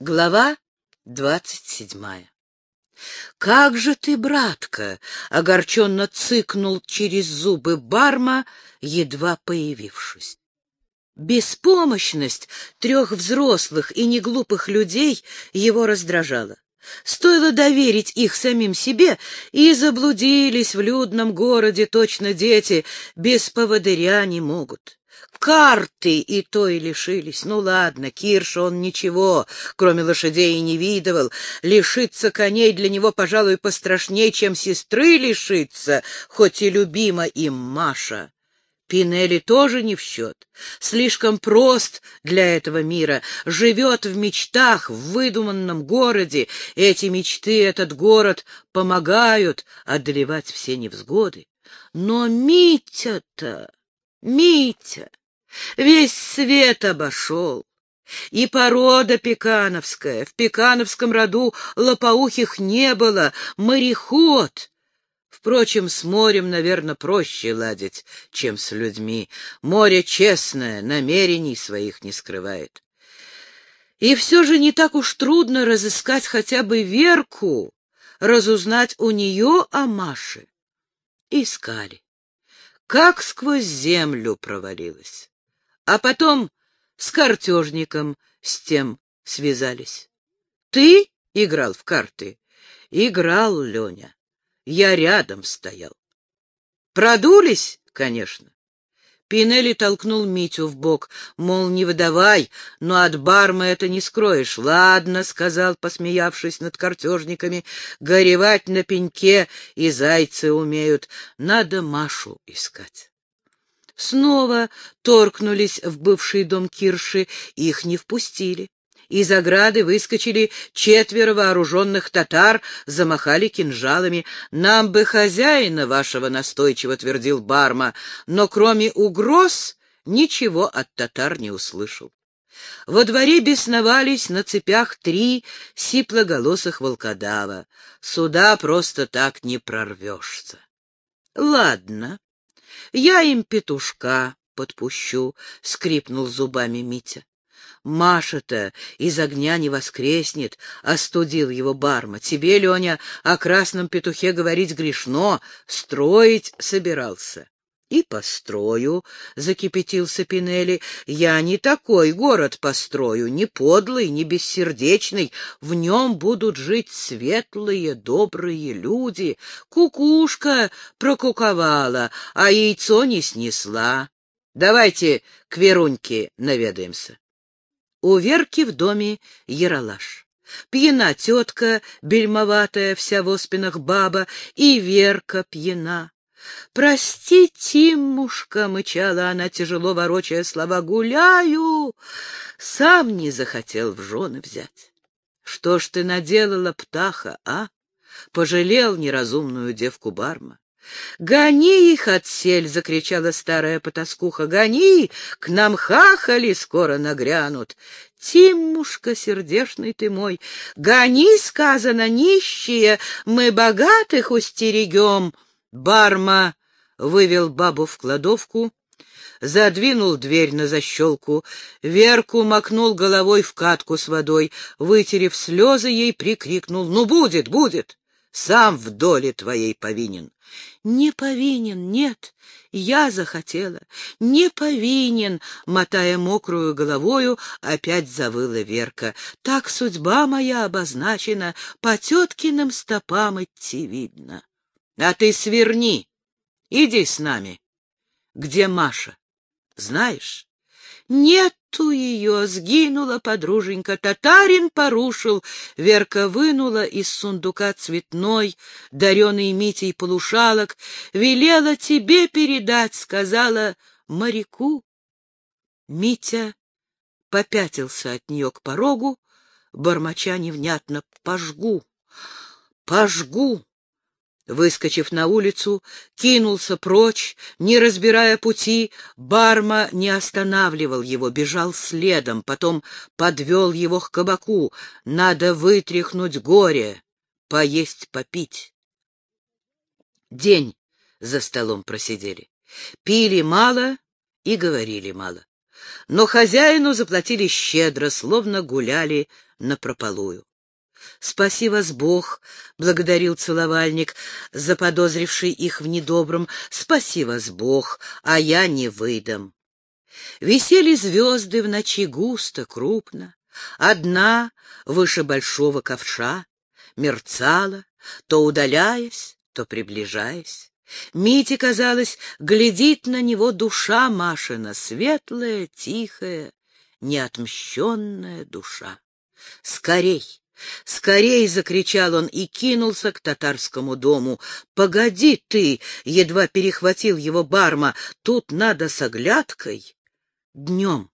Глава двадцать седьмая «Как же ты, братка!» — огорченно цыкнул через зубы Барма, едва появившись. Беспомощность трех взрослых и неглупых людей его раздражала. Стоило доверить их самим себе, и заблудились в людном городе точно дети, без поводыря не могут. Карты и то и лишились. Ну ладно, Кирша он ничего, кроме лошадей, не видывал. Лишиться коней для него, пожалуй, пострашнее, чем сестры лишиться, хоть и любима им Маша. Пинелли тоже не в счет. Слишком прост для этого мира. Живет в мечтах, в выдуманном городе. Эти мечты, этот город помогают одолевать все невзгоды. Но Митя-то, Митя, весь свет обошел. И порода пекановская. В пекановском роду лопоухих не было. Мореход. Впрочем, с морем, наверное, проще ладить, чем с людьми. Море честное, намерений своих не скрывает. И все же не так уж трудно разыскать хотя бы Верку, разузнать у нее о Маше. Искали. Как сквозь землю провалилась. А потом с картежником с тем связались. Ты играл в карты? Играл, Леня. Я рядом стоял. Продулись, конечно. Пинелли толкнул Митю в бок, мол, не выдавай, но от барма это не скроешь. Ладно, — сказал, посмеявшись над картежниками, — горевать на пеньке и зайцы умеют. Надо Машу искать. Снова торкнулись в бывший дом Кирши, их не впустили. Из ограды выскочили четверо вооруженных татар, замахали кинжалами. «Нам бы хозяина вашего настойчиво», — твердил Барма, но кроме угроз ничего от татар не услышал. Во дворе бесновались на цепях три сиплоголосых волкодава. Сюда просто так не прорвешься. Ладно, я им петушка подпущу, — скрипнул зубами Митя. Маша-то из огня не воскреснет, — остудил его барма. Тебе, Леня, о красном петухе говорить грешно, строить собирался. И построю, — закипятился Пинелли, — я не такой город построю, не подлый, не бессердечный, в нем будут жить светлые, добрые люди. Кукушка прокуковала, а яйцо не снесла. Давайте к Веруньке наведаемся. У Верки в доме яролаж. Пьяна тетка, бельмоватая, вся в оспинах баба, и Верка пьяна. «Прости, Тимушка!» — мычала она, тяжело ворочая слова. «Гуляю!» Сам не захотел в жены взять. «Что ж ты наделала, птаха, а?» Пожалел неразумную девку Барма. «Гони их отсель!» — закричала старая потаскуха. «Гони! К нам хахали скоро нагрянут!» «Тимушка, сердешный ты мой, гони, сказано, нищие, мы богатых устерегем!» Барма вывел бабу в кладовку, задвинул дверь на защелку, Верку макнул головой в катку с водой, вытерев слезы, ей прикрикнул «Ну, будет, будет! Сам в доле твоей повинен!» «Не повинен, нет, я захотела, не повинен!» Мотая мокрую головою, опять завыла Верка. «Так судьба моя обозначена, по теткиным стопам идти видно». «А ты сверни, иди с нами». «Где Маша? Знаешь?» Нету ее, сгинула подруженька, татарин порушил. Верка вынула из сундука цветной, дареный Митей полушалок, велела тебе передать, сказала моряку. Митя попятился от нее к порогу, бормоча невнятно «пожгу, пожгу». Выскочив на улицу, кинулся прочь, не разбирая пути, Барма не останавливал его, бежал следом, потом подвел его к кабаку. Надо вытряхнуть горе, поесть, попить. День за столом просидели. Пили мало и говорили мало. Но хозяину заплатили щедро, словно гуляли напропалую. «Спаси вас Бог!» — благодарил целовальник, заподозривший их в недобром. «Спаси вас Бог, а я не выдам». Висели звезды в ночи густо, крупно. Одна, выше большого ковша, мерцала, то удаляясь, то приближаясь. Мите, казалось, глядит на него душа Машина, светлая, тихая, неотмщенная душа. «Скорей! Скорей!» — закричал он и кинулся к татарскому дому. «Погоди ты!» — едва перехватил его барма. «Тут надо с оглядкой!» Днем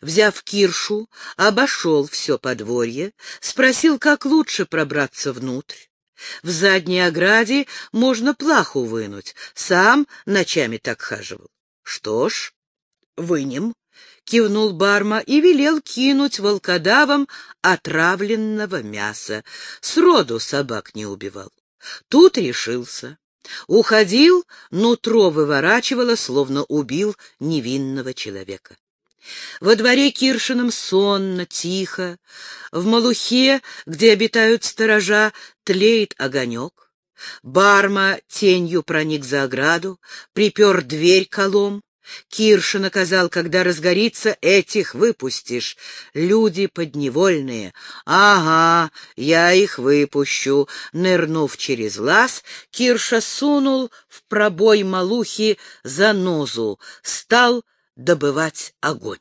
Взяв киршу, обошел все подворье, спросил, как лучше пробраться внутрь. В задней ограде можно плаху вынуть, сам ночами так хаживал. Что ж, вынем, — кивнул Барма и велел кинуть волкодавам отравленного мяса. Сроду собак не убивал. Тут решился. Уходил, нутро выворачивало, словно убил невинного человека. Во дворе Киршином сонно, тихо. В малухе, где обитают сторожа, тлеет огонек. Барма тенью проник за ограду, припер дверь колом. Кирша наказал, когда разгорится, этих выпустишь. Люди подневольные. Ага, я их выпущу. Нырнув через лаз, Кирша сунул в пробой малухи занозу, стал добывать огонь.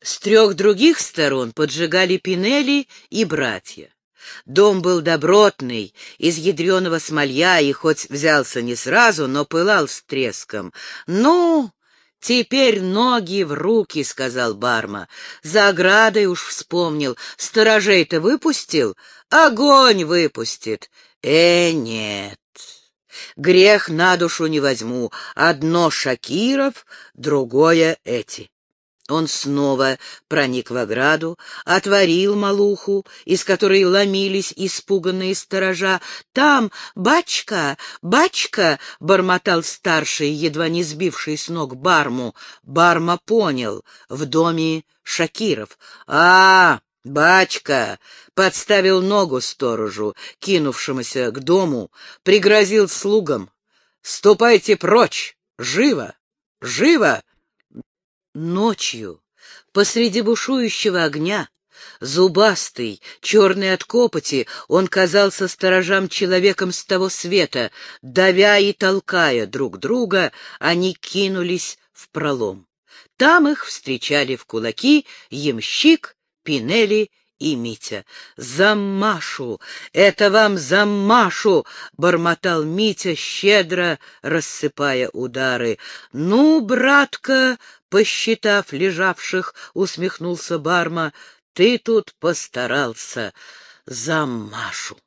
С трех других сторон поджигали Пинели и братья. Дом был добротный, из ядреного смолья, и хоть взялся не сразу, но пылал с треском. «Ну, теперь ноги в руки», — сказал Барма. «За оградой уж вспомнил. Сторожей-то выпустил? Огонь выпустит». «Э, нет». Грех на душу не возьму. Одно Шакиров, другое эти. Он снова проник в ограду, отворил малуху, из которой ломились испуганные сторожа. «Там, бачка, бачка!» — бормотал старший, едва не сбивший с ног Барму. Барма понял — в доме Шакиров. «А, Бачка подставил ногу сторожу, кинувшемуся к дому, пригрозил слугам. «Ступайте прочь! Живо! Живо!» Ночью, посреди бушующего огня, Зубастый, черный от копоти, он казался сторожам человеком с того света. Давя и толкая друг друга, они кинулись в пролом. Там их встречали в кулаки ямщик Пинели и Митя. «За Машу! Это вам за Машу!» — бормотал Митя, щедро рассыпая удары. «Ну, братка!» — посчитав лежавших, усмехнулся Барма. «Ты тут постарался за Машу!»